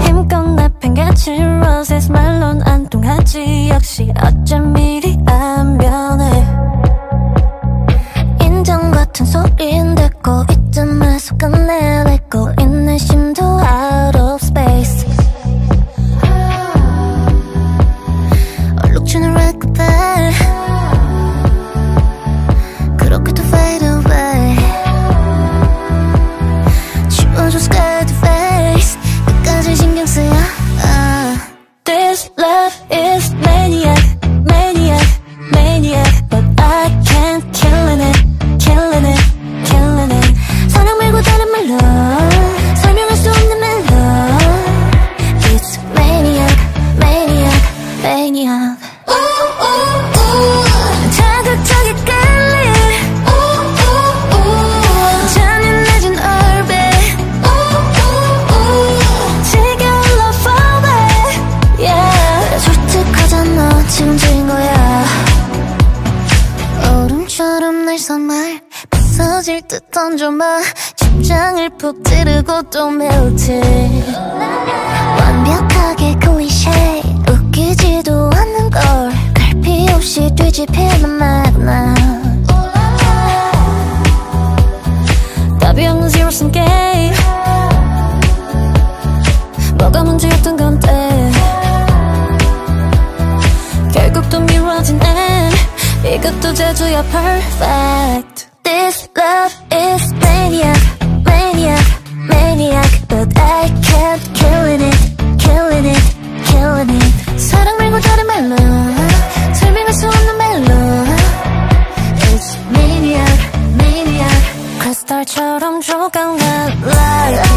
힘껏 내팽개치 roses 말론 안 통하지. 역시 어쩜 이리 안 변해. 인정 같은 소리인데 꼭 이쯤에서 끝내 부서질 듯 던져봐 심장을 푹 찌르고 또 melty 완벽하게 클리셰 웃기지도 않는 걸. 갈피 없이 뒤집히는 말나 답이 없는 zero sum game. 뭐가 문제였던 건데. 결국 또 미뤄진 애 이것도 제주야 perfect love is maniac, maniac, maniac But I can't killing it, killing it, killing it 사랑 말고 다른 말로 설명할 수 없는 말로 It's maniac, maniac 크리스탈처럼 조각난 light